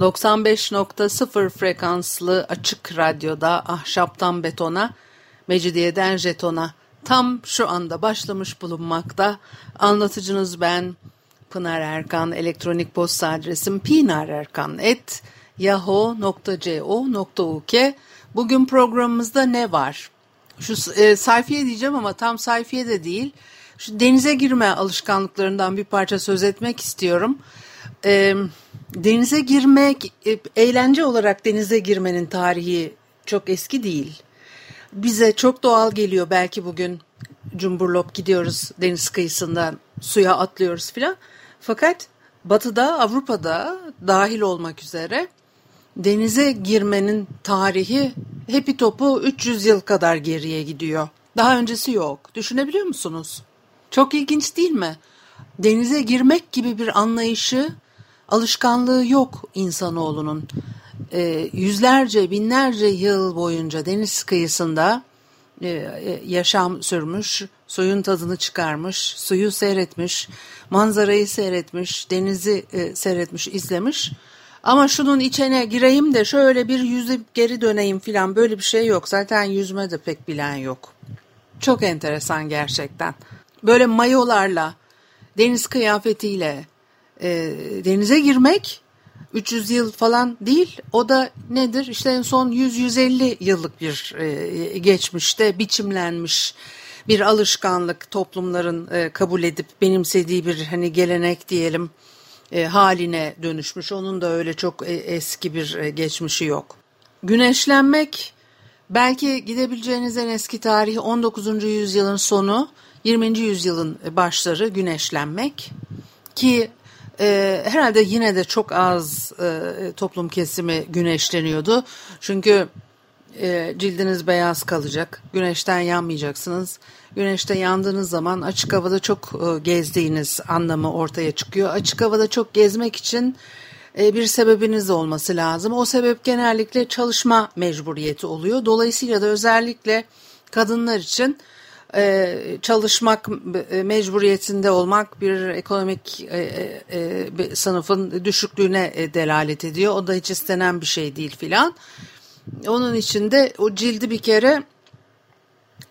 95.0 frekanslı açık radyoda ahşaptan betona, mecidiyeden jetona tam şu anda başlamış bulunmakta. Anlatıcınız ben Pınar Erkan. Elektronik posta adresim pinarerkan.yahoo.co.uk Bugün programımızda ne var? Şu e, sayfiye diyeceğim ama tam sayfiye de değil. Şu denize girme alışkanlıklarından bir parça söz etmek istiyorum. E, denize girmek, e, eğlence olarak denize girmenin tarihi çok eski değil. Bize çok doğal geliyor belki bugün cumburlop gidiyoruz deniz kıyısından suya atlıyoruz filan. Fakat batıda Avrupa'da dahil olmak üzere denize girmenin tarihi hepi topu 300 yıl kadar geriye gidiyor. Daha öncesi yok. Düşünebiliyor musunuz? Çok ilginç değil mi? Denize girmek gibi bir anlayışı, alışkanlığı yok insanoğlunun. E, yüzlerce, binlerce yıl boyunca deniz kıyısında e, e, yaşam sürmüş, suyun tadını çıkarmış, suyu seyretmiş, manzarayı seyretmiş, denizi e, seyretmiş, izlemiş. Ama şunun içine gireyim de şöyle bir yüzüp geri döneyim filan böyle bir şey yok. Zaten yüzme de pek bilen yok. Çok enteresan gerçekten böyle mayolarla, deniz kıyafetiyle e, denize girmek 300 yıl falan değil. O da nedir? İşte en son 100-150 yıllık bir e, geçmişte biçimlenmiş bir alışkanlık toplumların e, kabul edip benimsediği bir hani gelenek diyelim e, haline dönüşmüş. Onun da öyle çok e, eski bir e, geçmişi yok. Güneşlenmek belki gidebileceğiniz en eski tarih 19. yüzyılın sonu 20. yüzyılın başları güneşlenmek ki e, herhalde yine de çok az e, toplum kesimi güneşleniyordu. Çünkü e, cildiniz beyaz kalacak, güneşten yanmayacaksınız. Güneşte yandığınız zaman açık havada çok e, gezdiğiniz anlamı ortaya çıkıyor. Açık havada çok gezmek için e, bir sebebiniz olması lazım. O sebep genellikle çalışma mecburiyeti oluyor. Dolayısıyla da özellikle kadınlar için e, çalışmak e, mecburiyetinde olmak bir ekonomik e, sınıfın düşüklüğüne delalet ediyor. O da hiç istenen bir şey değil filan. Onun için de o cildi bir kere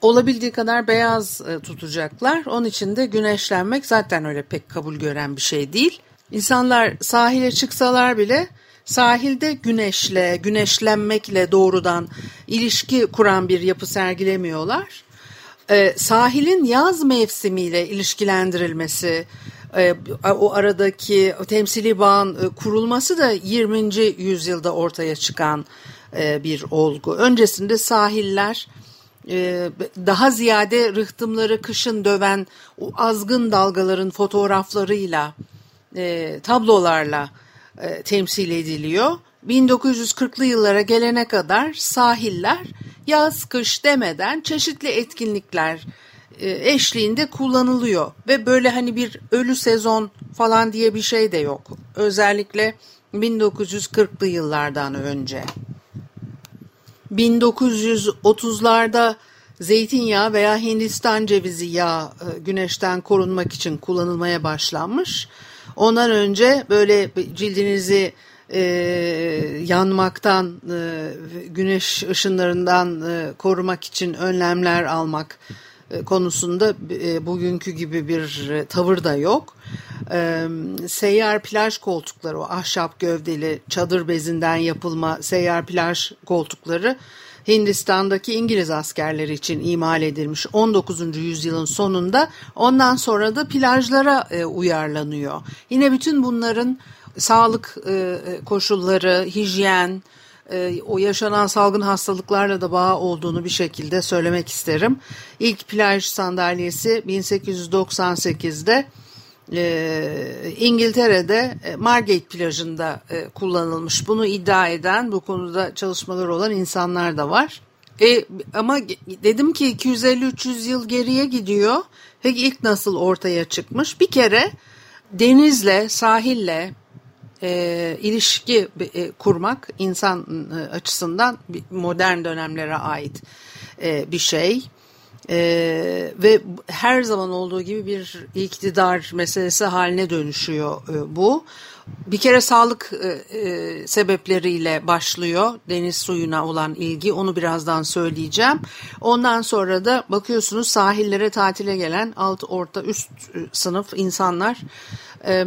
olabildiği kadar beyaz tutacaklar. Onun için de güneşlenmek zaten öyle pek kabul gören bir şey değil. İnsanlar sahile çıksalar bile sahilde güneşle, güneşlenmekle doğrudan ilişki kuran bir yapı sergilemiyorlar e, sahilin yaz mevsimiyle ilişkilendirilmesi, e, o aradaki o temsili bağın e, kurulması da 20. yüzyılda ortaya çıkan e, bir olgu. Öncesinde sahiller daha ziyade rıhtımları kışın döven o azgın dalgaların fotoğraflarıyla, tablolarla temsil ediliyor. 1940'lı yıllara gelene kadar sahiller yaz kış demeden çeşitli etkinlikler e, eşliğinde kullanılıyor ve böyle hani bir ölü sezon falan diye bir şey de yok. Özellikle 1940'lı yıllardan önce. 1930'larda zeytinyağı veya Hindistan cevizi yağı e, güneşten korunmak için kullanılmaya başlanmış. Ondan önce böyle cildinizi e, yanmaktan, e, güneş ışınlarından e, korumak için önlemler almak e, konusunda e, bugünkü gibi bir e, tavır da yok. E, seyyar plaj koltukları, o ahşap gövdeli çadır bezinden yapılma seyyar plaj koltukları Hindistan'daki İngiliz askerleri için imal edilmiş 19. yüzyılın sonunda ondan sonra da plajlara e, uyarlanıyor. Yine bütün bunların sağlık e, koşulları, hijyen, e, o yaşanan salgın hastalıklarla da bağ olduğunu bir şekilde söylemek isterim. İlk plaj sandalyesi 1898'de e, İngiltere'de e, Margate plajında e, kullanılmış. Bunu iddia eden bu konuda çalışmalar olan insanlar da var. E, ama dedim ki 250-300 yıl geriye gidiyor. Peki ilk nasıl ortaya çıkmış? Bir kere denizle, sahille e, ilişki e, kurmak insan e, açısından modern dönemlere ait e, bir şey. Ee, ve her zaman olduğu gibi bir iktidar meselesi haline dönüşüyor e, bu. Bir kere sağlık e, e, sebepleriyle başlıyor deniz suyuna olan ilgi onu birazdan söyleyeceğim. Ondan sonra da bakıyorsunuz sahillere tatile gelen alt orta üst e, sınıf insanlar... E,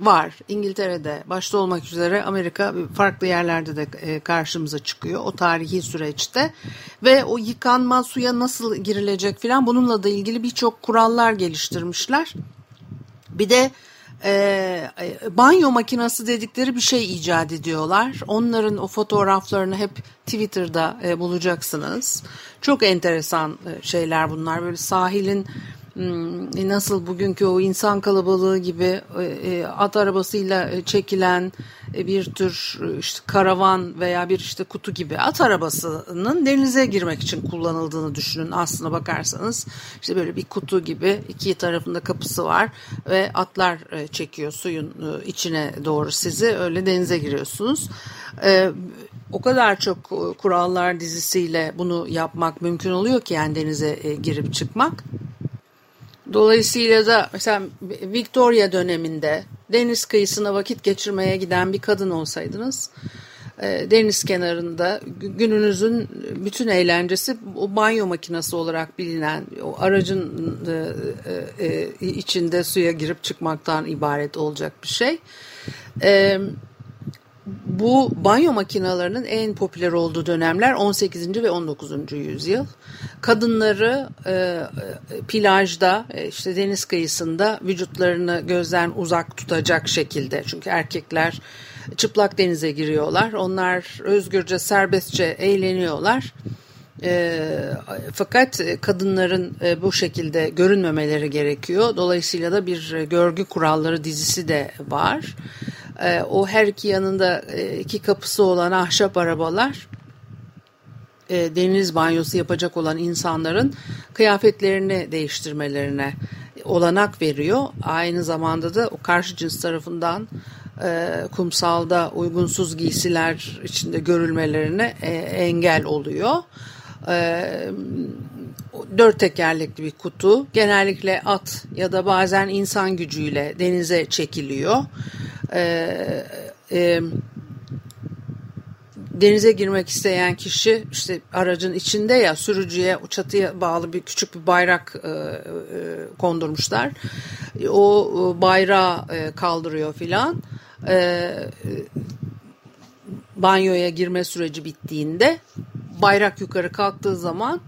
var. İngiltere'de başta olmak üzere Amerika farklı yerlerde de e, karşımıza çıkıyor o tarihi süreçte ve o yıkanma suya nasıl girilecek filan bununla da ilgili birçok kurallar geliştirmişler. Bir de e, e, banyo makinesi dedikleri bir şey icat ediyorlar. Onların o fotoğraflarını hep Twitter'da e, bulacaksınız. Çok enteresan e, şeyler bunlar. Böyle sahilin nasıl bugünkü o insan kalabalığı gibi e, e, at arabasıyla çekilen bir tür işte karavan veya bir işte kutu gibi at arabasının denize girmek için kullanıldığını düşünün aslına bakarsanız. İşte böyle bir kutu gibi iki tarafında kapısı var ve atlar çekiyor suyun içine doğru sizi. Öyle denize giriyorsunuz. O kadar çok kurallar dizisiyle bunu yapmak mümkün oluyor ki yani denize girip çıkmak. Dolayısıyla da mesela Victoria döneminde deniz kıyısına vakit geçirmeye giden bir kadın olsaydınız e, deniz kenarında gününüzün bütün eğlencesi o banyo makinesi olarak bilinen o aracın e, e, içinde suya girip çıkmaktan ibaret olacak bir şey. Bu banyo makinalarının en popüler olduğu dönemler 18. ve 19. yüzyıl. Kadınları e, e, plajda e, işte deniz kıyısında vücutlarını gözden uzak tutacak şekilde çünkü erkekler çıplak denize giriyorlar. Onlar özgürce serbestçe eğleniyorlar. E, fakat kadınların e, bu şekilde görünmemeleri gerekiyor. Dolayısıyla da bir görgü kuralları dizisi de var. E, o her iki yanında e, iki kapısı olan ahşap arabalar e, deniz banyosu yapacak olan insanların kıyafetlerini değiştirmelerine olanak veriyor. Aynı zamanda da o karşı cins tarafından e, kumsalda uygunsuz giysiler içinde görülmelerine e, engel oluyor. E, dört tekerlekli bir kutu genellikle at ya da bazen insan gücüyle denize çekiliyor e, e, denize girmek isteyen kişi işte aracın içinde ya sürücüye çatıya bağlı bir küçük bir bayrak e, e, kondurmuşlar. O e, bayrağı e, kaldırıyor filan. E, banyoya girme süreci bittiğinde bayrak yukarı kalktığı zaman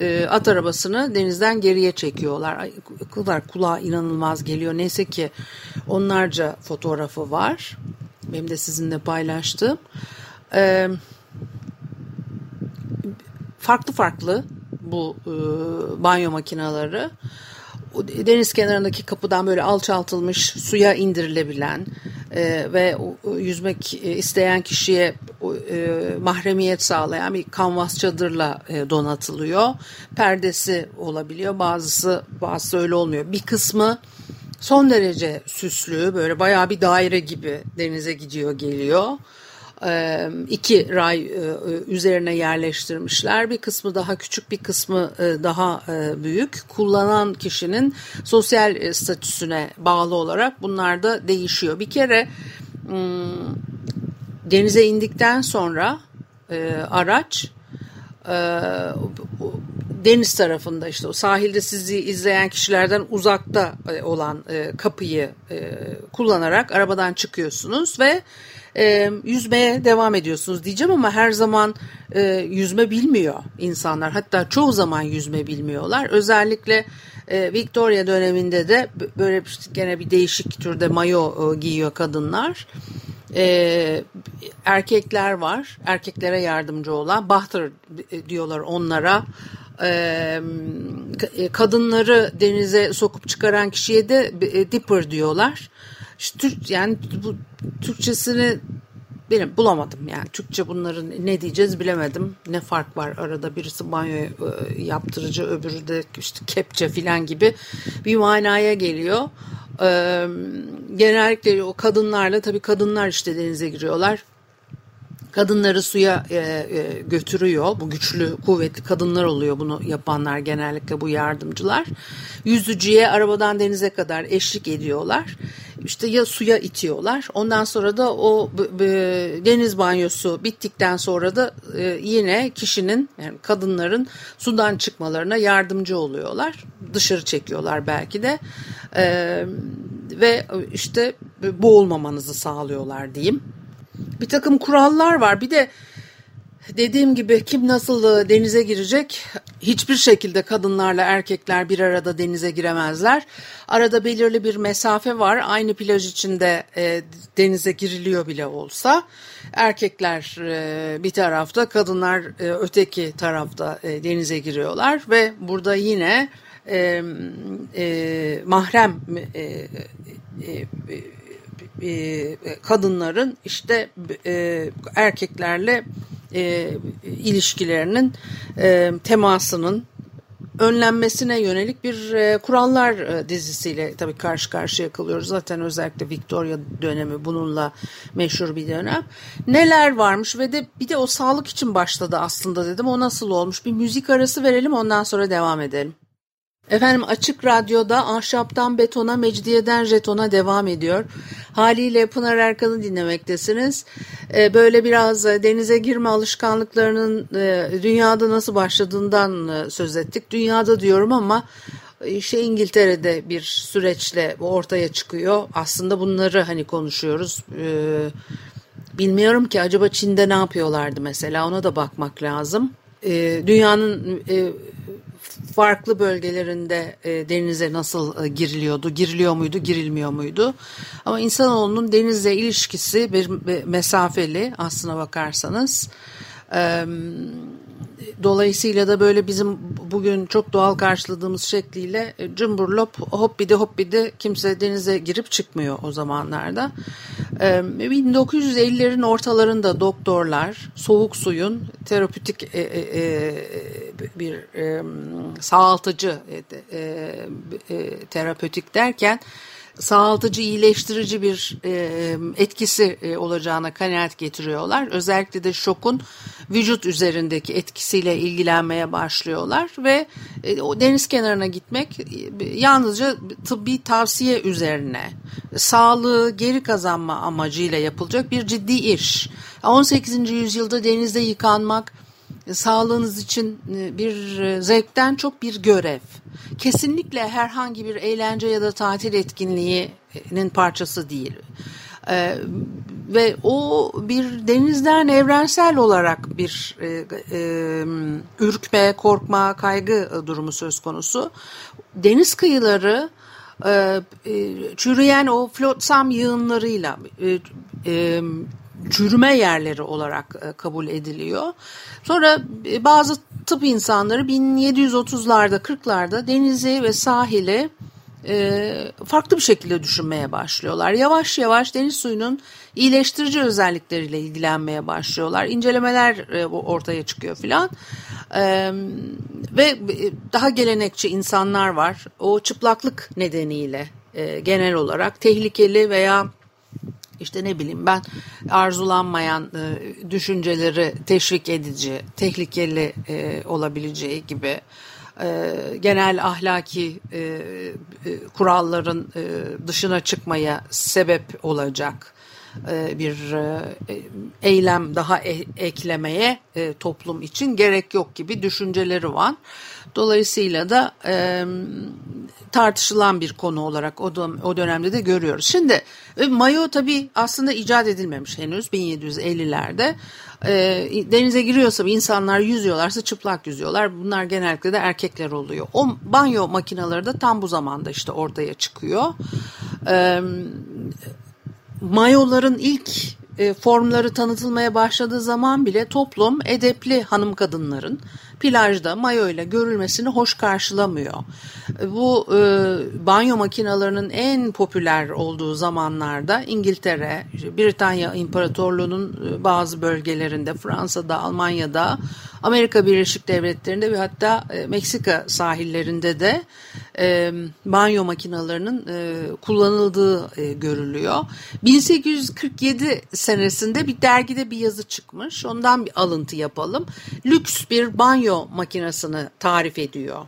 e, at arabasını denizden geriye çekiyorlar. Ay, kadar kulağa inanılmaz geliyor. Neyse ki onlarca fotoğrafı var. Benim de sizinle paylaştığım. E, farklı farklı bu e, banyo makineleri deniz kenarındaki kapıdan böyle alçaltılmış suya indirilebilen e, ve yüzmek isteyen kişiye e, mahremiyet sağlayan bir kanvas çadırla e, donatılıyor. Perdesi olabiliyor. Bazısı bazısı öyle olmuyor. Bir kısmı son derece süslü böyle bayağı bir daire gibi denize gidiyor geliyor iki ray üzerine yerleştirmişler. Bir kısmı daha küçük, bir kısmı daha büyük. Kullanan kişinin sosyal statüsüne bağlı olarak bunlar da değişiyor. Bir kere denize indikten sonra araç deniz tarafında işte o sahilde sizi izleyen kişilerden uzakta olan kapıyı kullanarak arabadan çıkıyorsunuz ve e, yüzmeye devam ediyorsunuz diyeceğim ama her zaman e, yüzme bilmiyor insanlar. Hatta çoğu zaman yüzme bilmiyorlar. Özellikle e, Victoria döneminde de böyle gene bir değişik türde mayo e, giyiyor kadınlar. E, erkekler var. Erkeklere yardımcı olan. Bahtır diyorlar onlara. E, kadınları denize sokup çıkaran kişiye de e, dipper diyorlar. İşte Türk yani bu Türkçesini benim bulamadım yani Türkçe bunların ne diyeceğiz bilemedim. Ne fark var arada birisi banyo e, yaptırıcı öbürü de işte kepçe filan gibi bir manaya geliyor. Genellikle o kadınlarla tabii kadınlar işte denize giriyorlar. Kadınları suya e, e, götürüyor. Bu güçlü, kuvvetli kadınlar oluyor bunu yapanlar genellikle bu yardımcılar. Yüzücüye arabadan denize kadar eşlik ediyorlar. İşte ya suya itiyorlar. Ondan sonra da o deniz banyosu bittikten sonra da e, yine kişinin yani kadınların sudan çıkmalarına yardımcı oluyorlar. Dışarı çekiyorlar belki de. E, ve işte boğulmamanızı sağlıyorlar diyeyim bir takım kurallar var. Bir de dediğim gibi kim nasıl e, denize girecek? Hiçbir şekilde kadınlarla erkekler bir arada denize giremezler. Arada belirli bir mesafe var. Aynı plaj içinde e, denize giriliyor bile olsa. Erkekler e, bir tarafta, kadınlar e, öteki tarafta e, denize giriyorlar ve burada yine e, e, mahrem e, e, e, e, kadınların işte e, erkeklerle e, ilişkilerinin temasının önlenmesine yönelik bir kurallar dizisiyle tabii karşı karşıya kalıyoruz. Zaten özellikle Victoria dönemi bununla meşhur bir dönem. Neler varmış ve de bir de o sağlık için başladı aslında dedim. O nasıl olmuş? Bir müzik arası verelim ondan sonra devam edelim. Efendim Açık Radyo'da ahşaptan betona, mecidiyeden jetona devam ediyor. Haliyle Pınar Erkan'ı dinlemektesiniz. Ee, böyle biraz denize girme alışkanlıklarının e, dünyada nasıl başladığından e, söz ettik. Dünyada diyorum ama işte İngiltere'de bir süreçle ortaya çıkıyor. Aslında bunları hani konuşuyoruz. Ee, bilmiyorum ki acaba Çin'de ne yapıyorlardı mesela ona da bakmak lazım. Ee, dünyanın e, farklı bölgelerinde e, denize nasıl e, giriliyordu, giriliyor muydu, girilmiyor muydu? Ama insanoğlunun denizle ilişkisi bir, bir mesafeli aslına bakarsanız. E, dolayısıyla da böyle bizim bugün çok doğal karşıladığımız şekliyle e, cumburlop hoppidi hoppidi kimse denize girip çıkmıyor o zamanlarda. 1950'lerin ortalarında doktorlar soğuk suyun terapötik e, e, bir sağaltıcı terapötik derken sağaltıcı, iyileştirici bir e, etkisi e, olacağına kanaat getiriyorlar. Özellikle de şokun vücut üzerindeki etkisiyle ilgilenmeye başlıyorlar ve e, o deniz kenarına gitmek e, yalnızca tıbbi tavsiye üzerine sağlığı geri kazanma amacıyla yapılacak bir ciddi iş. 18. yüzyılda denizde yıkanmak sağlığınız için e, bir e, zevkten çok bir görev. Kesinlikle herhangi bir eğlence ya da tatil etkinliğinin parçası değil. Ee, ve o bir denizden evrensel olarak bir e, e, ürkme, korkma, kaygı durumu söz konusu. Deniz kıyıları e, e, çürüyen o flotsam yığınlarıyla e, e, çürüme yerleri olarak e, kabul ediliyor. Sonra e, bazı tıp insanları 1730'larda 40'larda denizi ve sahili e, farklı bir şekilde düşünmeye başlıyorlar. Yavaş yavaş deniz suyunun iyileştirici özellikleriyle ilgilenmeye başlıyorlar. İncelemeler ortaya çıkıyor filan. Ve daha gelenekçi insanlar var. O çıplaklık nedeniyle genel olarak tehlikeli veya işte ne bileyim ben arzulanmayan e, düşünceleri teşvik edici, tehlikeli e, olabileceği gibi e, genel ahlaki kuralların dışına çıkmaya sebep olacak bir e, eylem daha e, eklemeye e, toplum için gerek yok gibi düşünceleri var. Dolayısıyla da e, tartışılan bir konu olarak o, dön o dönemde de görüyoruz. Şimdi e, mayo tabii aslında icat edilmemiş henüz 1750'lerde. E, denize giriyorsa insanlar yüzüyorlarsa çıplak yüzüyorlar. Bunlar genellikle de erkekler oluyor. O banyo makineleri de tam bu zamanda işte ortaya çıkıyor. E, mayoların ilk e, formları tanıtılmaya başladığı zaman bile toplum edepli hanım kadınların plajda mayo ile görülmesini hoş karşılamıyor. Bu e, banyo makinalarının en popüler olduğu zamanlarda İngiltere, Britanya İmparatorluğu'nun e, bazı bölgelerinde, Fransa'da, Almanya'da, Amerika Birleşik Devletleri'nde ve hatta e, Meksika sahillerinde de e, banyo makinalarının e, kullanıldığı e, görülüyor. 1847 senesinde bir dergide bir yazı çıkmış. Ondan bir alıntı yapalım. Lüks bir banyo makinesini tarif ediyor.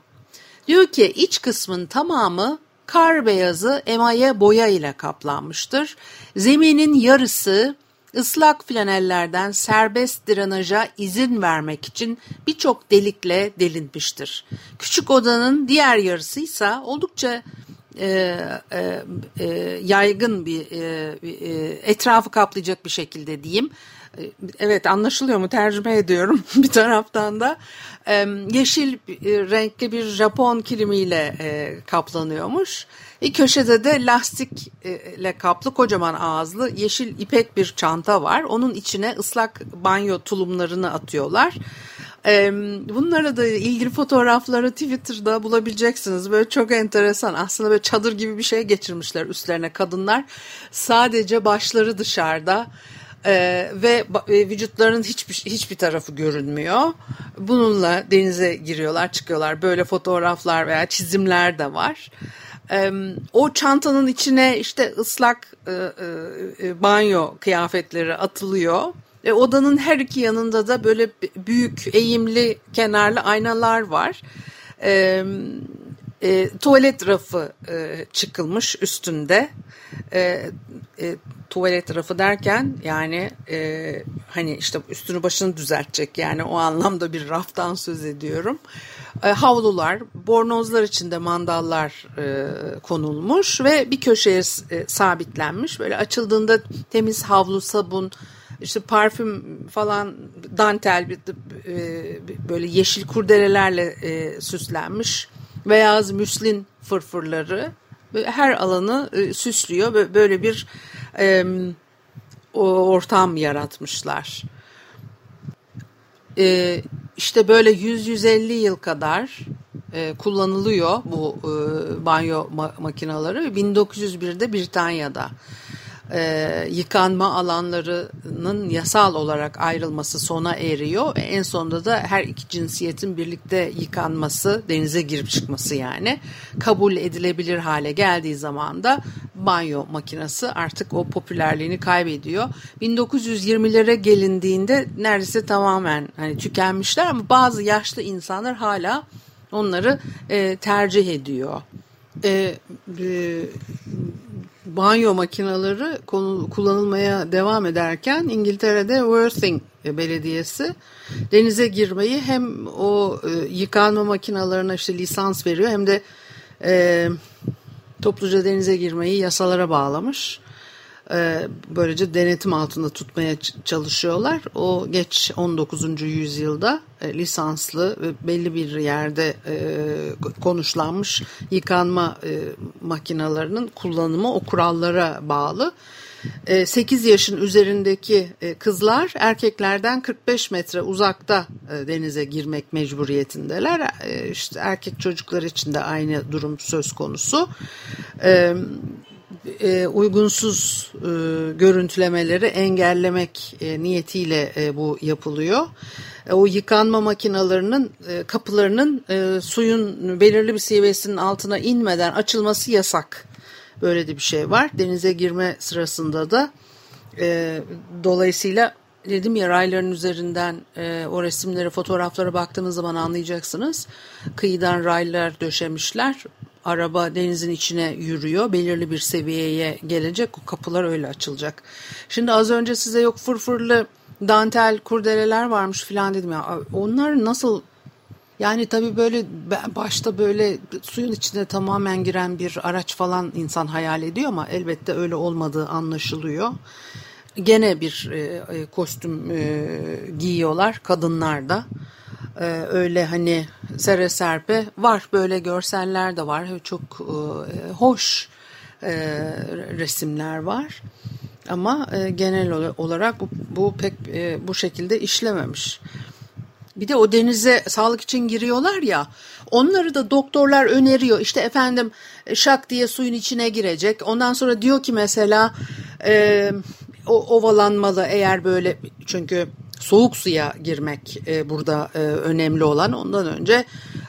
Diyor ki iç kısmın tamamı kar beyazı emaye boya ile kaplanmıştır. Zeminin yarısı ıslak flanellerden serbest drenaja izin vermek için birçok delikle delinmiştir. Küçük odanın diğer yarısı ise oldukça e, e, e, yaygın bir e, e, etrafı kaplayacak bir şekilde diyeyim. E, evet anlaşılıyor mu tercüme ediyorum bir taraftan da e, yeşil renkli bir Japon kilimiyle e, kaplanıyormuş. Bir köşede de lastikle kaplı kocaman ağızlı yeşil ipek bir çanta var. Onun içine ıslak banyo tulumlarını atıyorlar. Bunlara da ilgili fotoğrafları Twitter'da bulabileceksiniz. Böyle çok enteresan. Aslında böyle çadır gibi bir şey geçirmişler üstlerine kadınlar. Sadece başları dışarıda. Ee, ve e, vücutlarının hiçbir hiçbir tarafı görünmüyor. Bununla denize giriyorlar, çıkıyorlar. Böyle fotoğraflar veya çizimler de var. Ee, o çantanın içine işte ıslak e, e, e banyo kıyafetleri atılıyor. E, odanın her iki yanında da böyle büyük eğimli kenarlı aynalar var. E, e, tuvalet rafı e, çıkılmış üstünde. E, e, tuvalet rafı derken yani e, hani işte üstünü başını düzeltecek yani o anlamda bir raftan söz ediyorum. E, havlular, bornozlar içinde mandallar e, konulmuş ve bir köşeye e, sabitlenmiş. Böyle açıldığında temiz havlu, sabun, işte parfüm falan dantel bir, e, böyle yeşil kurdelelerle e, süslenmiş beyaz müslin fırfırları her alanı e, süslüyor böyle bir e, ortam yaratmışlar. E, işte böyle 100-150 yıl kadar e, kullanılıyor bu e, banyo ma makineleri. 1901'de Britanya'da e, yıkanma alanlarının yasal olarak ayrılması sona eriyor. En sonunda da her iki cinsiyetin birlikte yıkanması, denize girip çıkması yani kabul edilebilir hale geldiği zaman da banyo makinesi artık o popülerliğini kaybediyor. 1920'lere gelindiğinde neredeyse tamamen hani tükenmişler ama bazı yaşlı insanlar hala onları e, tercih ediyor. E, e, banyo makineleri kullanılmaya devam ederken İngiltere'de Worthing Belediyesi denize girmeyi hem o e, yıkanma makinalarına işte lisans veriyor hem de e, topluca denize girmeyi yasalara bağlamış. E, böylece denetim altında tutmaya çalışıyorlar. O geç 19. yüzyılda e, lisanslı ve belli bir yerde e, konuşlanmış yıkanma makinalarının kullanımı o kurallara bağlı. 8 yaşın üzerindeki kızlar erkeklerden 45 metre uzakta denize girmek mecburiyetindeler. İşte erkek çocuklar için de aynı durum söz konusu e, uygunsuz e, görüntülemeleri engellemek e, niyetiyle e, bu yapılıyor. E, o yıkanma makinalarının e, kapılarının e, suyun belirli bir seviyesinin altına inmeden açılması yasak. Böyle de bir şey var. Denize girme sırasında da e, dolayısıyla dedim ya rayların üzerinden e, o resimlere fotoğraflara baktığınız zaman anlayacaksınız. Kıyıdan raylar döşemişler araba denizin içine yürüyor. Belirli bir seviyeye gelecek o kapılar öyle açılacak. Şimdi az önce size yok fırfırlı dantel kurdeleler varmış filan dedim ya. Onlar nasıl yani tabii böyle başta böyle suyun içine tamamen giren bir araç falan insan hayal ediyor ama elbette öyle olmadığı anlaşılıyor. Gene bir e, e kostüm e, giyiyorlar kadınlar da. E, öyle hani sere serpe var böyle görseller de var. Çok e, hoş e, resimler var. Ama e, genel olarak bu, bu pek e, bu şekilde işlememiş. bir de o denize sağlık için giriyorlar ya onları da doktorlar öneriyor. İşte efendim e, şak diye suyun içine girecek. Ondan sonra diyor ki mesela e, o, ovalanmalı eğer böyle çünkü soğuk suya girmek e, burada e, önemli olan. Ondan önce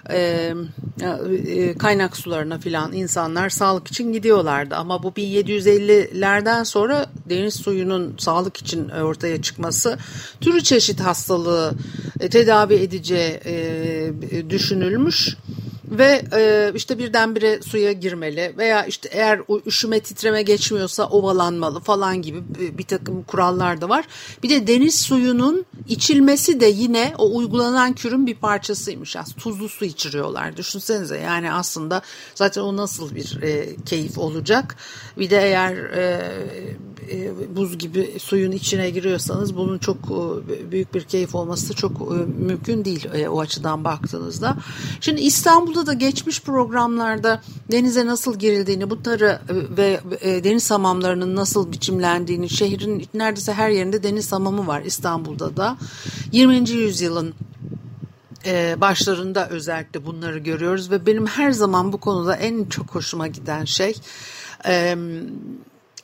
e, e, kaynak sularına filan insanlar sağlık için gidiyorlardı. Ama bu 1750'lerden sonra deniz suyunun sağlık için ortaya çıkması türü çeşit hastalığı e, tedavi edeceği e, düşünülmüş ve e, işte birdenbire suya girmeli veya işte eğer üşüme titreme geçmiyorsa ovalanmalı falan gibi bir takım kurallar da var. Bir de deniz suyunun içilmesi de yine o uygulanan kürün bir parçasıymış. Aslında tuzlu su içiriyorlar. Düşünsenize yani aslında zaten o nasıl bir e, keyif olacak. Bir de eğer e, buz gibi suyun içine giriyorsanız bunun çok e, büyük bir keyif olması çok e, mümkün değil e, o açıdan baktığınızda. Şimdi İstanbul'da da geçmiş programlarda denize nasıl girildiğini, bunları e, ve e, deniz hamamlarının nasıl biçimlendiğini, şehrin neredeyse her yerinde deniz hamamı var İstanbul'da da. 20. yüzyılın e, başlarında özellikle bunları görüyoruz ve benim her zaman bu konuda en çok hoşuma giden şey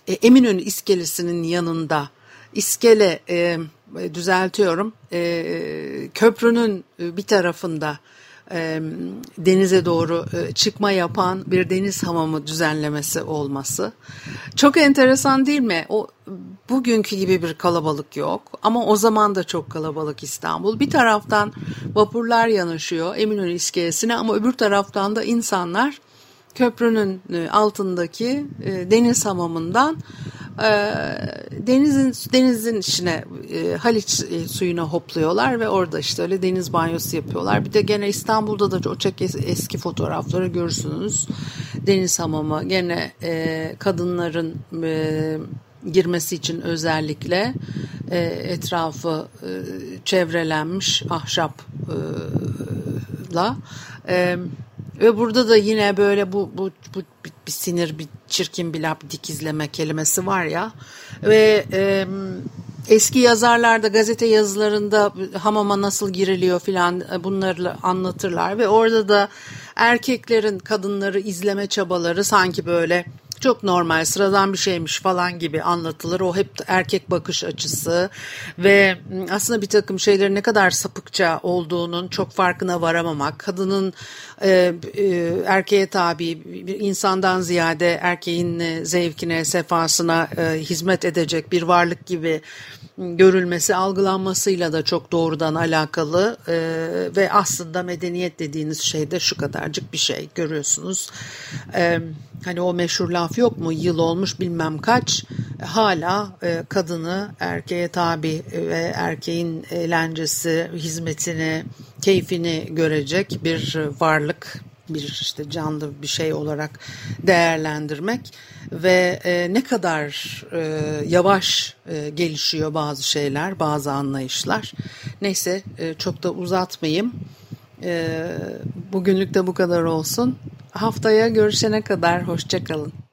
Eminönü iskelesinin yanında iskele düzeltiyorum köprünün bir tarafında denize doğru çıkma yapan bir deniz hamamı düzenlemesi olması. Çok enteresan değil mi? O bugünkü gibi bir kalabalık yok ama o zaman da çok kalabalık İstanbul. Bir taraftan vapurlar yanaşıyor Eminönü iskelesine ama öbür taraftan da insanlar köprünün altındaki deniz hamamından e, denizin denizin içine e, Haliç e, suyuna hopluyorlar ve orada işte öyle deniz banyosu yapıyorlar. Bir de gene İstanbul'da da çok eski fotoğrafları görürsünüz. Deniz hamamı gene e, kadınların e, girmesi için özellikle e, etrafı e, çevrelenmiş ahşapla e, ve burada da yine böyle bu bu bu bir sinir, bir çirkin bir laf dikizleme kelimesi var ya. Ve e, eski yazarlarda gazete yazılarında hamama nasıl giriliyor filan e, bunları anlatırlar ve orada da erkeklerin kadınları izleme çabaları sanki böyle çok normal sıradan bir şeymiş falan gibi anlatılır. O hep erkek bakış açısı ve aslında bir takım şeylerin ne kadar sapıkça olduğunun çok farkına varamamak. Kadının e, e, erkeğe tabi bir insandan ziyade erkeğin e, zevkine, sefasına e, hizmet edecek bir varlık gibi görülmesi, algılanmasıyla da çok doğrudan alakalı. E, ve aslında medeniyet dediğiniz şey de şu kadarcık bir şey. Görüyorsunuz. E, hani o meşhur laf yok mu? Yıl olmuş bilmem kaç. Hala e, kadını erkeğe tabi ve erkeğin eğlencesi, hizmetini, keyfini görecek bir varlık bir işte canlı bir şey olarak değerlendirmek ve e, ne kadar e, yavaş e, gelişiyor bazı şeyler, bazı anlayışlar. Neyse e, çok da uzatmayayım. E, bugünlük de bu kadar olsun. Haftaya görüşene kadar hoşçakalın.